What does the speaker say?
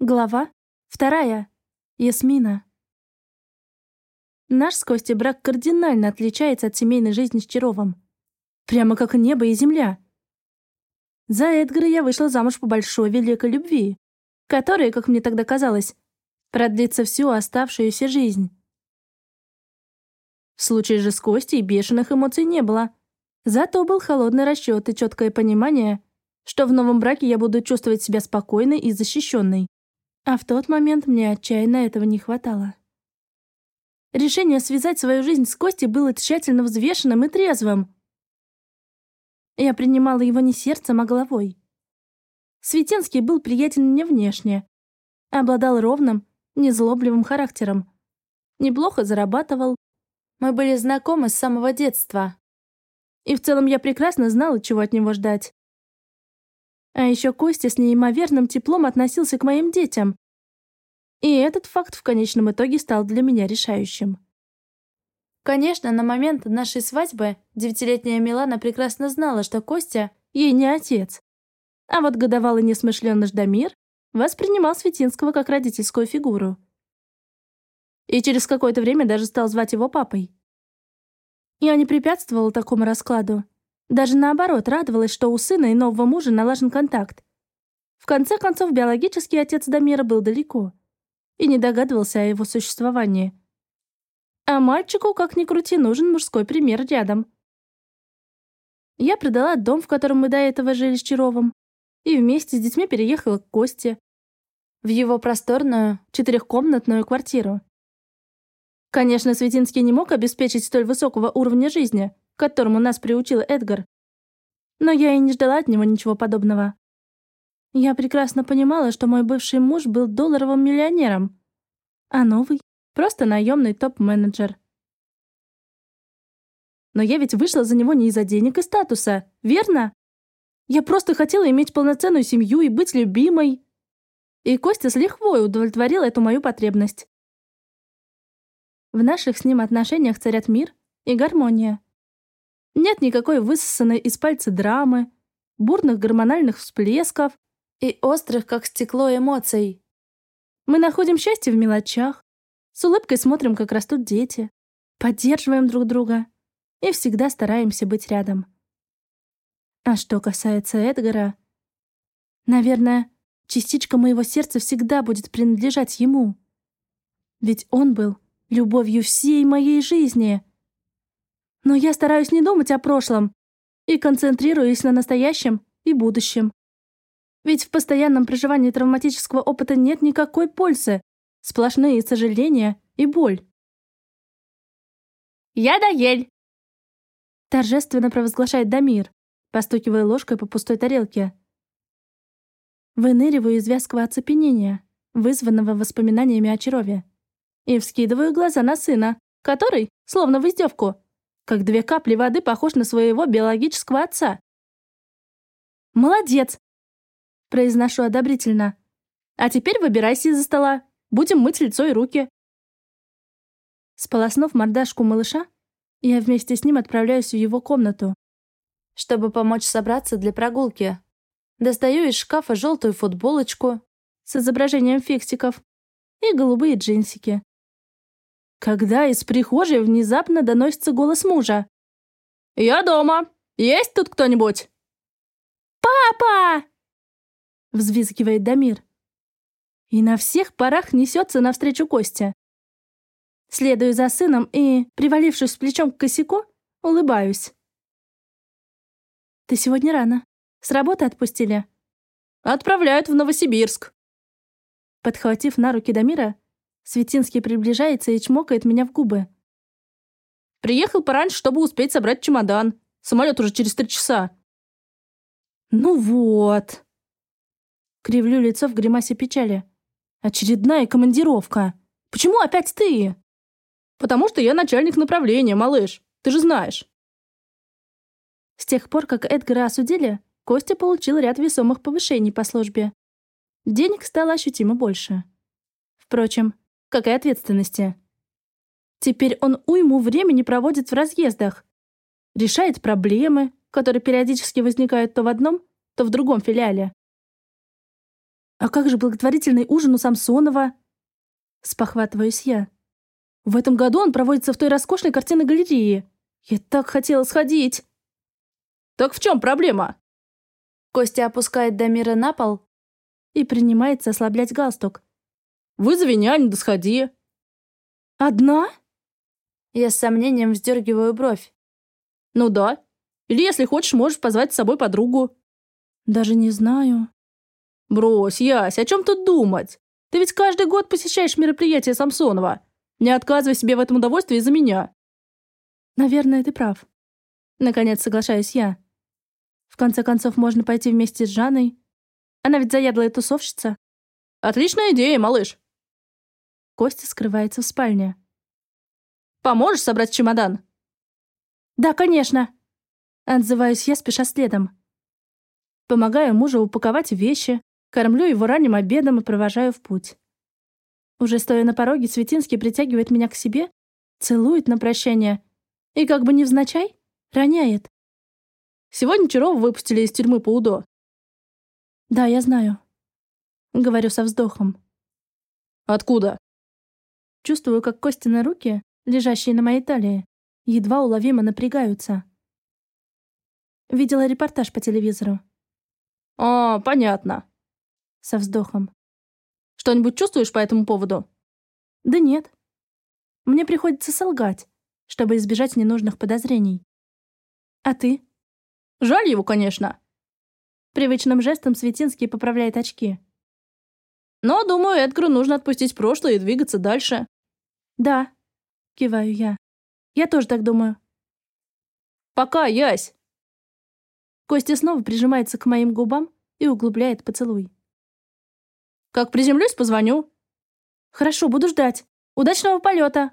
Глава вторая. Ясмина. Наш с Костей брак кардинально отличается от семейной жизни с Чаровым. Прямо как небо и земля. За Эдгара я вышла замуж по большой великой любви, которая, как мне тогда казалось, продлится всю оставшуюся жизнь. В случае же с Костей бешеных эмоций не было. Зато был холодный расчет и четкое понимание, что в новом браке я буду чувствовать себя спокойной и защищенной. А в тот момент мне отчаянно этого не хватало. Решение связать свою жизнь с Костей было тщательно взвешенным и трезвым. Я принимала его не сердцем, а головой. Светенский был приятен мне внешне. Обладал ровным, незлобливым характером. Неплохо зарабатывал. Мы были знакомы с самого детства. И в целом я прекрасно знала, чего от него ждать. А еще Костя с неимоверным теплом относился к моим детям. И этот факт в конечном итоге стал для меня решающим. Конечно, на момент нашей свадьбы девятилетняя Милана прекрасно знала, что Костя ей не отец. А вот годовалый несмышленый Ждамир воспринимал Светинского как родительскую фигуру. И через какое-то время даже стал звать его папой. Я не препятствовала такому раскладу, даже наоборот, радовалась, что у сына и нового мужа налажен контакт. В конце концов, биологический отец Дамира был далеко и не догадывался о его существовании. А мальчику, как ни крути, нужен мужской пример рядом. Я продала дом, в котором мы до этого жили с Чаровым, и вместе с детьми переехала к Косте в его просторную четырехкомнатную квартиру. Конечно, Светинский не мог обеспечить столь высокого уровня жизни, к которому нас приучил Эдгар. Но я и не ждала от него ничего подобного. Я прекрасно понимала, что мой бывший муж был долларовым миллионером, а новый — просто наемный топ-менеджер. Но я ведь вышла за него не из-за денег и статуса, верно? Я просто хотела иметь полноценную семью и быть любимой. И Костя с лихвой удовлетворил эту мою потребность. В наших с ним отношениях царят мир и гармония. Нет никакой высосанной из пальца драмы, бурных гормональных всплесков и острых, как стекло, эмоций. Мы находим счастье в мелочах, с улыбкой смотрим, как растут дети, поддерживаем друг друга и всегда стараемся быть рядом. А что касается Эдгара, наверное, частичка моего сердца всегда будет принадлежать ему. Ведь он был любовью всей моей жизни — но я стараюсь не думать о прошлом и концентрируюсь на настоящем и будущем. Ведь в постоянном проживании травматического опыта нет никакой пользы, сплошные сожаления и боль. «Я Даель!» Торжественно провозглашает Дамир, постукивая ложкой по пустой тарелке. Выныриваю из вязкого оцепенения, вызванного воспоминаниями о Чарове, и вскидываю глаза на сына, который, словно в издевку, как две капли воды похож на своего биологического отца. «Молодец!» — произношу одобрительно. «А теперь выбирайся из-за стола. Будем мыть лицо и руки». Сполоснув мордашку малыша, я вместе с ним отправляюсь в его комнату, чтобы помочь собраться для прогулки. Достаю из шкафа желтую футболочку с изображением фиксиков и голубые джинсики когда из прихожей внезапно доносится голос мужа. «Я дома! Есть тут кто-нибудь?» «Папа!» — взвизгивает Дамир. И на всех парах несется навстречу Костя. Следую за сыном и, привалившись плечом к косяку, улыбаюсь. «Ты сегодня рано. С работы отпустили?» «Отправляют в Новосибирск». Подхватив на руки Дамира, Светинский приближается и чмокает меня в губы. «Приехал пораньше, чтобы успеть собрать чемодан. Самолет уже через три часа». «Ну вот». Кривлю лицо в гримасе печали. «Очередная командировка. Почему опять ты?» «Потому что я начальник направления, малыш. Ты же знаешь». С тех пор, как Эдгара осудили, Костя получил ряд весомых повышений по службе. Денег стало ощутимо больше. Впрочем, как и ответственности. Теперь он уйму времени проводит в разъездах, решает проблемы, которые периодически возникают то в одном, то в другом филиале. А как же благотворительный ужин у Самсонова? Спохватываюсь я. В этом году он проводится в той роскошной картинной галерее. Я так хотела сходить. Так в чем проблема? Костя опускает Дамира на пол и принимается ослаблять галстук. Вызови няню, да сходи. Одна? Я с сомнением вздергиваю бровь. Ну да. Или, если хочешь, можешь позвать с собой подругу. Даже не знаю. Брось, Ясь, о чем тут думать? Ты ведь каждый год посещаешь мероприятия Самсонова. Не отказывай себе в этом удовольствии из-за меня. Наверное, ты прав. Наконец соглашаюсь я. В конце концов, можно пойти вместе с Жанной. Она ведь заядлая тусовщица. Отличная идея, малыш. Костя скрывается в спальне. Поможешь собрать чемодан? Да, конечно. Отзываюсь я, спеша следом. Помогаю мужу упаковать вещи, кормлю его ранним обедом и провожаю в путь. Уже стоя на пороге, Светинский притягивает меня к себе, целует на прощание и, как бы невзначай, роняет. Сегодня Чарова выпустили из тюрьмы по УДО. Да, я знаю. Говорю со вздохом. Откуда? Чувствую, как кости на руки, лежащие на моей талии, едва уловимо напрягаются. Видела репортаж по телевизору. «А, понятно». Со вздохом. «Что-нибудь чувствуешь по этому поводу?» «Да нет. Мне приходится солгать, чтобы избежать ненужных подозрений. А ты?» «Жаль его, конечно». Привычным жестом Светинский поправляет очки. «Но, думаю, Эдгару нужно отпустить прошлое и двигаться дальше». «Да», — киваю я. «Я тоже так думаю». «Пока, Ясь!» Костя снова прижимается к моим губам и углубляет поцелуй. «Как приземлюсь, позвоню». «Хорошо, буду ждать. Удачного полета!»